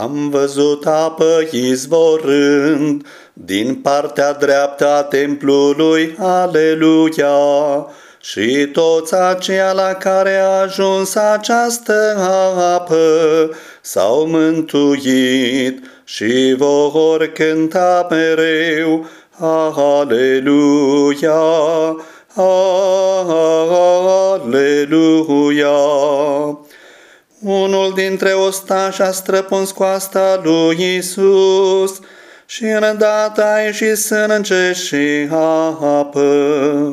Am văzut apă izvorând din partea dreaptă a templului, aleluia, și toți aceia la care a ajuns această apă s-au mântuit și vor cânta mereu, aleluia, aleluia. Unul dintre ostași a străpuns coasta lui Isus și îndată a ieșit sânge și apă.